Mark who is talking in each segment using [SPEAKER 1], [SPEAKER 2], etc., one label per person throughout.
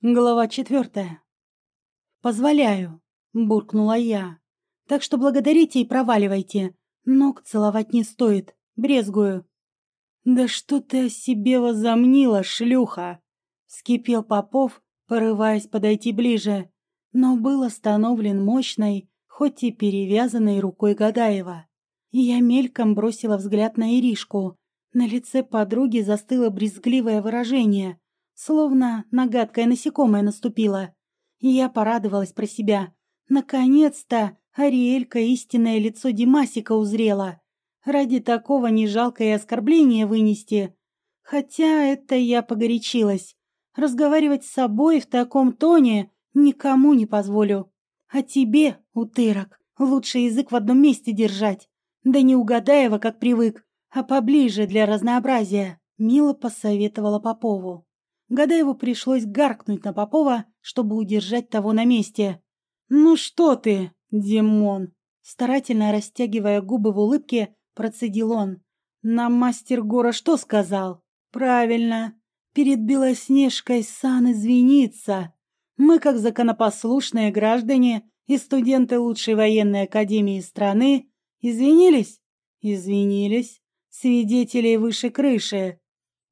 [SPEAKER 1] Глава четвертая. «Позволяю», — буркнула я. «Так что благодарите и проваливайте. Ног целовать не стоит. Брезгую». «Да что ты о себе возомнила, шлюха!» — вскипел Попов, порываясь подойти ближе, но был остановлен мощной, хоть и перевязанной рукой Гадаева. Я мельком бросила взгляд на Иришку. На лице подруги застыло брезгливое выражение — Словно на гадкое насекомое наступила. И я порадовалась про себя. Наконец-то Ариэлька истинное лицо Димасика узрела. Ради такого не жалко и оскорбление вынести. Хотя это я погорячилась. Разговаривать с собой в таком тоне никому не позволю. А тебе, утырок, лучше язык в одном месте держать. Да не угадаева, как привык, а поближе для разнообразия, мило посоветовала Попову. Гадаеву пришлось гаркнуть на Попова, чтобы удержать того на месте. «Ну что ты, Димон!» Старательно растягивая губы в улыбке, процедил он. «Нам мастер Гора что сказал?» «Правильно. Перед Белоснежкой сан извиниться. Мы, как законопослушные граждане и студенты лучшей военной академии страны, извинились?» «Извинились. Свидетелей выше крыши.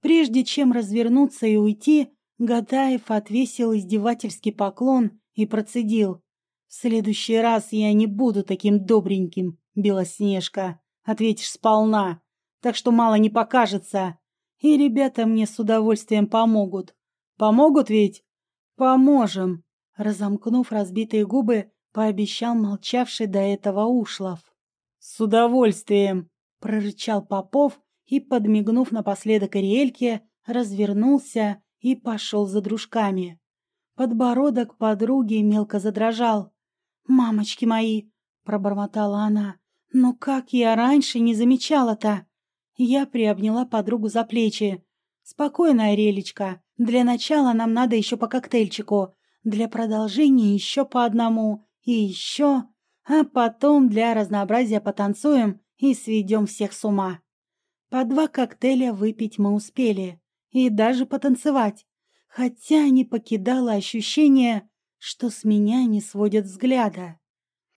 [SPEAKER 1] Прежде чем развернуться и уйти, Гадаев отвесил издевательский поклон и процедил. «В следующий раз я не буду таким добреньким, Белоснежка. Ответишь сполна, так что мало не покажется. И ребята мне с удовольствием помогут. Помогут ведь? Поможем!» Разомкнув разбитые губы, пообещал молчавший до этого Ушлов. «С удовольствием!» — прорычал Попов и, подмигнув напоследок Ариэльке, развернулся и пошел за дружками. Подбородок подруги мелко задрожал. «Мамочки мои!» — пробормотала она. «Ну как я раньше не замечала-то?» Я приобняла подругу за плечи. «Спокойно, Арелечка. Для начала нам надо еще по коктейльчику. Для продолжения еще по одному. И еще. А потом для разнообразия потанцуем и сведем всех с ума». По два коктейля выпить мы успели. И даже потанцевать. Хотя не покидало ощущение, что с меня не сводят взгляда.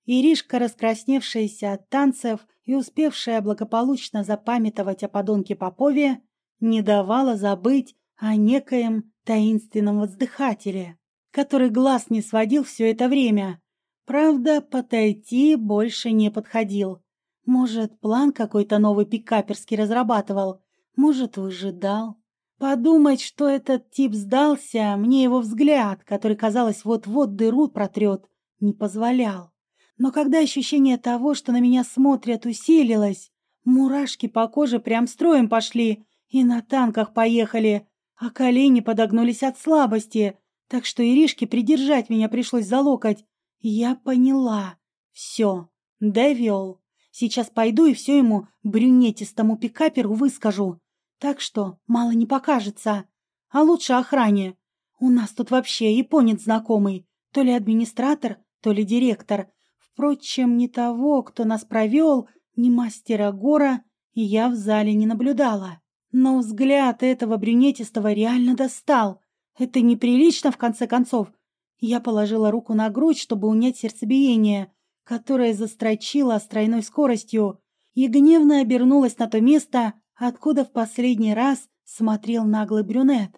[SPEAKER 1] Иришка, раскрасневшаяся от танцев и успевшая благополучно запамятовать о подонке Попове, не давала забыть о некоем таинственном воздыхателе, который глаз не сводил все это время. Правда, подойти больше не подходил. Может, план какой-то новый пикаперский разрабатывал, может, выжидал. Подумать, что этот тип сдался, мне его взгляд, который, казалось, вот-вот дыру протрет, не позволял. Но когда ощущение того, что на меня смотрят, усилилось, мурашки по коже прям строем пошли и на танках поехали, а колени подогнулись от слабости, так что Иришке придержать меня пришлось за локоть. Я поняла. Все, довел. Сейчас пойду и все ему, брюнетистому пикаперу, выскажу. Так что мало не покажется. А лучше охране. У нас тут вообще японец знакомый. То ли администратор, то ли директор. Впрочем, ни того, кто нас провел, ни мастера Гора, я в зале не наблюдала. Но взгляд этого брюнетистого реально достал. Это неприлично, в конце концов. Я положила руку на грудь, чтобы унять сердцебиение, которая застрочила с тройной скоростью и гневно обернулась на то место, откуда в последний раз смотрел наглый брюнет.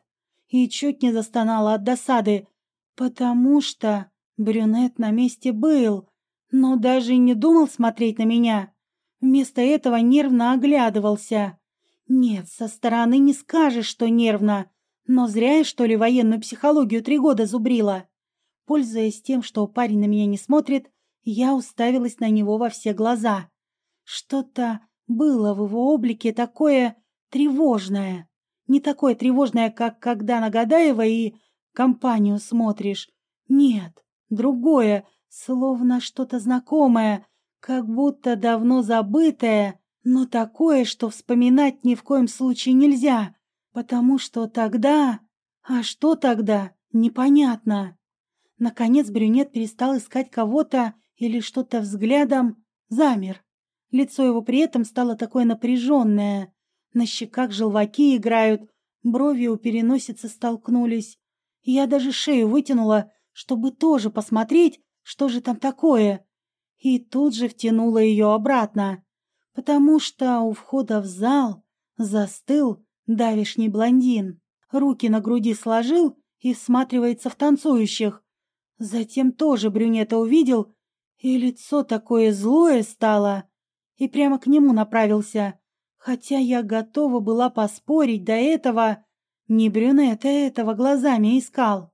[SPEAKER 1] И чуть не застонала от досады, потому что брюнет на месте был, но даже не думал смотреть на меня. Вместо этого нервно оглядывался. Нет, со стороны не скажешь, что нервно, но зря я, что ли, военную психологию три года зубрила. Пользуясь тем, что парень на меня не смотрит, я уставилась на него во все глаза. Что-то было в его облике такое тревожное. Не такое тревожное, как когда на Гадаева и компанию смотришь. Нет, другое, словно что-то знакомое, как будто давно забытое, но такое, что вспоминать ни в коем случае нельзя, потому что тогда... А что тогда? Непонятно. Наконец брюнет перестал искать кого-то или что-то взглядом замер. Лицо его при этом стало такое напряженное. На щеках желваки играют, брови у переносицы столкнулись. Я даже шею вытянула, чтобы тоже посмотреть, что же там такое. И тут же втянула ее обратно, потому что у входа в зал застыл давишний блондин. Руки на груди сложил и всматривается в танцующих. Затем тоже брюнета увидел, и лицо такое злое стало, и прямо к нему направился. Хотя я готова была поспорить до этого, не брюнета этого глазами искал.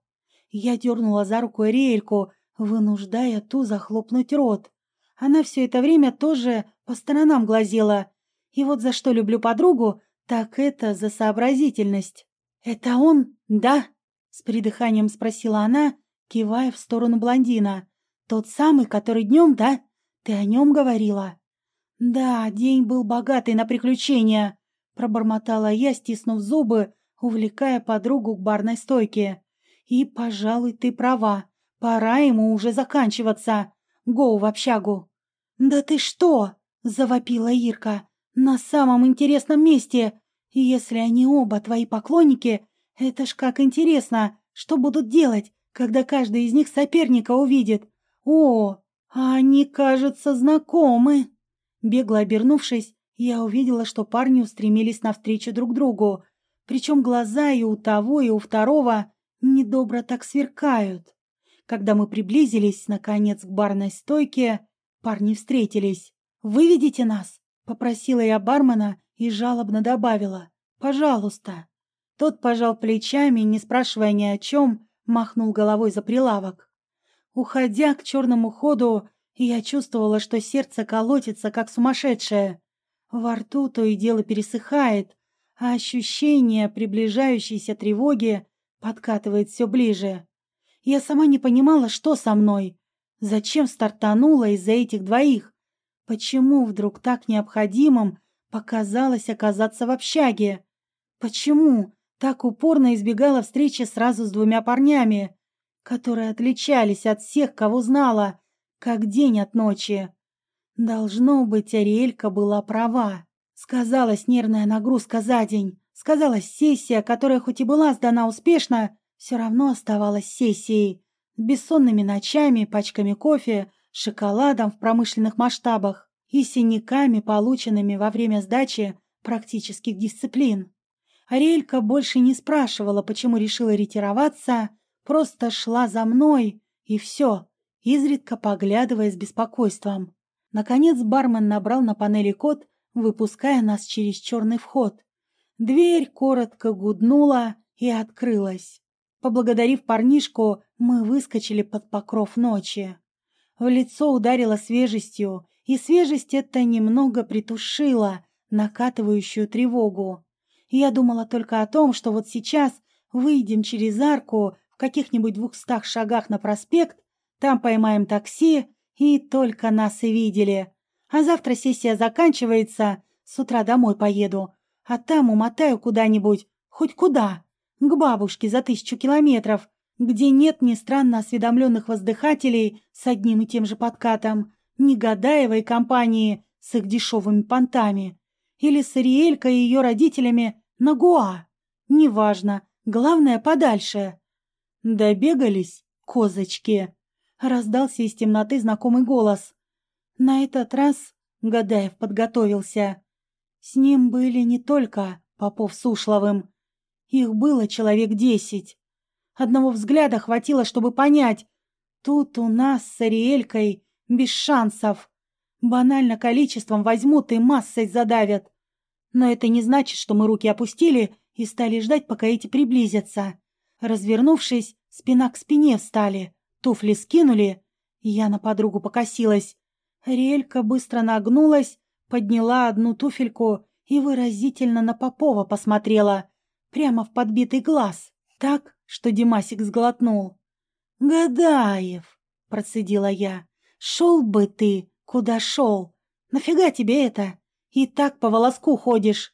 [SPEAKER 1] Я дернула за руку Риэльку, вынуждая ту захлопнуть рот. Она все это время тоже по сторонам глазела. И вот за что люблю подругу, так это за сообразительность. «Это он, да?» — с придыханием спросила она, кивая в сторону блондина. «Тот самый, который днем, да? Ты о нем говорила?» «Да, день был богатый на приключения», — пробормотала я, стиснув зубы, увлекая подругу к барной стойке. «И, пожалуй, ты права. Пора ему уже заканчиваться. Гоу в общагу». «Да ты что?» — завопила Ирка. «На самом интересном месте. Если они оба твои поклонники, это ж как интересно, что будут делать, когда каждый из них соперника увидит. О, они, кажется, знакомы». Бегло обернувшись, я увидела, что парни устремились навстречу друг другу, причем глаза и у того, и у второго недобро так сверкают. Когда мы приблизились, наконец, к барной стойке, парни встретились. «Выведите нас!» — попросила я бармена и жалобно добавила. «Пожалуйста». Тот пожал плечами, не спрашивая ни о чем, махнул головой за прилавок. Уходя к черному ходу, я чувствовала, что сердце колотится, как сумасшедшее. Во рту то и дело пересыхает, а ощущение приближающейся тревоги подкатывает все ближе. Я сама не понимала, что со мной. Зачем стартанула из-за этих двоих? Почему вдруг так необходимым показалось оказаться в общаге? Почему так упорно избегала встречи сразу с двумя парнями, которые отличались от всех, кого знала, как день от ночи? Должно быть, Ариэлька была права. Сказалась нервная нагрузка за день. Сказалась сессия, которая хоть и была сдана успешно, все равно оставалась сессией. С бессонными ночами, пачками кофе, шоколадом в промышленных масштабах и синяками, полученными во время сдачи практических дисциплин. Ариэлька больше не спрашивала, почему решила ретироваться, просто шла за мной, и все, изредка поглядывая с беспокойством. Наконец бармен набрал на панели код выпуская нас через черный вход. Дверь коротко гуднула и открылась. Поблагодарив парнишку, мы выскочили под покров ночи. В лицо ударило свежестью, и свежесть это немного притушила накатывающую тревогу. Я думала только о том, что вот сейчас выйдем через арку каких-нибудь двухстах шагах на проспект, там поймаем такси, и только нас и видели. А завтра сессия заканчивается, с утра домой поеду, а там умотаю куда-нибудь, хоть куда, к бабушке за тысячу километров, где нет ни странно осведомленных воздыхателей с одним и тем же подкатом, ни Гадаевой компании с их дешевыми понтами, или с Ариэлькой и ее родителями на Гуа. Неважно, главное подальше. Добегались, козочки. Раздался из темноты знакомый голос. На этот раз Гадаев подготовился. С ним были не только Попов с Ушловым. Их было человек десять. Одного взгляда хватило, чтобы понять. Тут у нас с Ариэлькой без шансов. Банально количеством возьмут и массой задавят. Но это не значит, что мы руки опустили и стали ждать, пока эти приблизятся. Развернувшись, спина к спине встали, туфли скинули. Я на подругу покосилась. Релька быстро нагнулась, подняла одну туфельку и выразительно на Попова посмотрела, прямо в подбитый глаз, так, что Димасик сглотнул. «Гадаев!» — процедила я. «Шел бы ты, куда шел! Нафига тебе это? И так по волоску ходишь!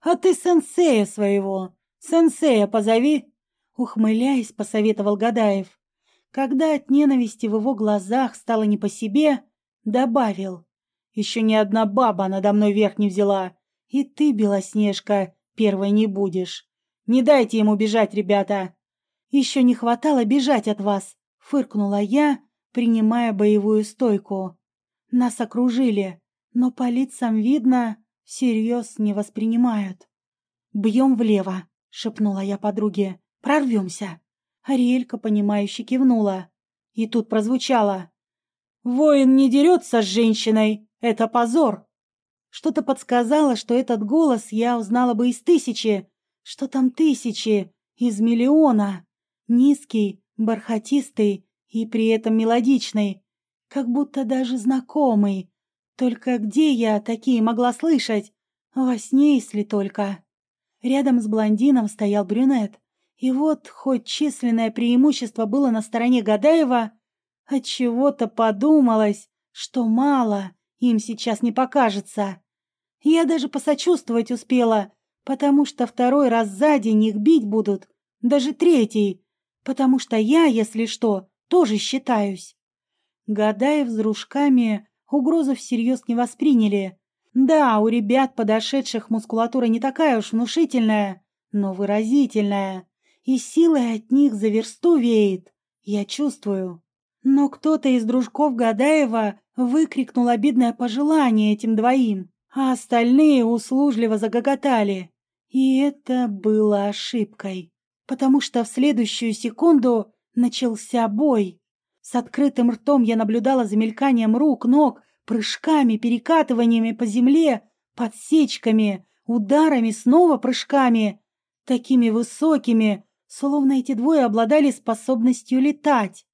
[SPEAKER 1] А ты сенсея своего! Сенсея позови!» Ухмыляясь, посоветовал Гадаев. Когда от ненависти в его глазах стало не по себе, Добавил. Еще ни одна баба надо мной верх не взяла. И ты, Белоснежка, первой не будешь. Не дайте ему бежать, ребята. Еще не хватало бежать от вас, фыркнула я, принимая боевую стойку. Нас окружили, но по лицам видно, всерьез не воспринимают. «Бьем влево», — шепнула я подруге. «Прорвемся». Ариэлька, понимающе кивнула. И тут прозвучало. «Воин не дерется с женщиной! Это позор!» Что-то подсказало, что этот голос я узнала бы из тысячи. Что там тысячи? Из миллиона. Низкий, бархатистый и при этом мелодичный. Как будто даже знакомый. Только где я такие могла слышать? Во сне, если только. Рядом с блондином стоял брюнет. И вот, хоть численное преимущество было на стороне Гадаева, от чего то подумалось, что мало им сейчас не покажется. Я даже посочувствовать успела, потому что второй раз за день их бить будут, даже третий, потому что я, если что, тоже считаюсь. Гадаев с дружками угрозу всерьез не восприняли. Да, у ребят, подошедших, мускулатура не такая уж внушительная, но выразительная, и силой от них за версту веет, я чувствую. Но кто-то из дружков Гадаева выкрикнул обидное пожелание этим двоим, а остальные услужливо загоготали. И это было ошибкой, потому что в следующую секунду начался бой. С открытым ртом я наблюдала за мельканием рук, ног, прыжками, перекатываниями по земле, подсечками, ударами, снова прыжками, такими высокими, словно эти двое обладали способностью летать.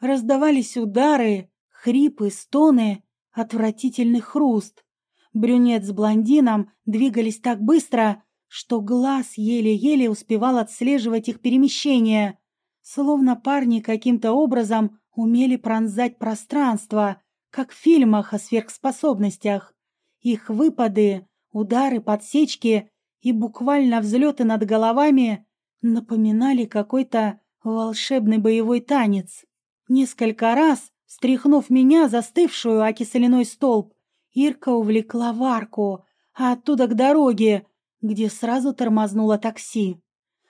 [SPEAKER 1] Раздавались удары, хрипы, стоны, отвратительный хруст. Брюнет с блондином двигались так быстро, что глаз еле-еле успевал отслеживать их перемещение, словно парни каким-то образом умели пронзать пространство, как в фильмах о сверхспособностях. Их выпады, удары, подсечки и буквально взлеты над головами напоминали какой-то волшебный боевой танец. Несколько раз, стряхнув меня, застывшую о киселяной столб, Ирка увлекла в арку, а оттуда к дороге, где сразу тормознуло такси.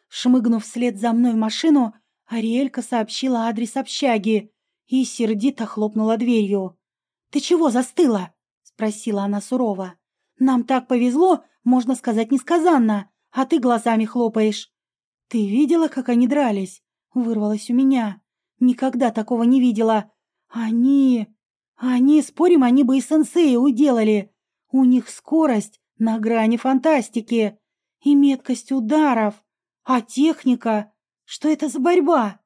[SPEAKER 1] Шмыгнув вслед за мной в машину, Ариэлька сообщила адрес общаги и сердито хлопнула дверью. «Ты чего застыла?» — спросила она сурово. «Нам так повезло, можно сказать несказанно, а ты глазами хлопаешь». «Ты видела, как они дрались?» — вырвалось у меня. Никогда такого не видела. Они... Они, спорим, они бы и сенсея уделали. У них скорость на грани фантастики и меткость ударов. А техника? Что это за борьба?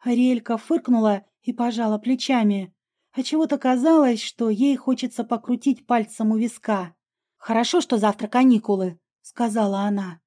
[SPEAKER 1] Ариэлька фыркнула и пожала плечами. А чего-то казалось, что ей хочется покрутить пальцем у виска. «Хорошо, что завтра каникулы», — сказала она.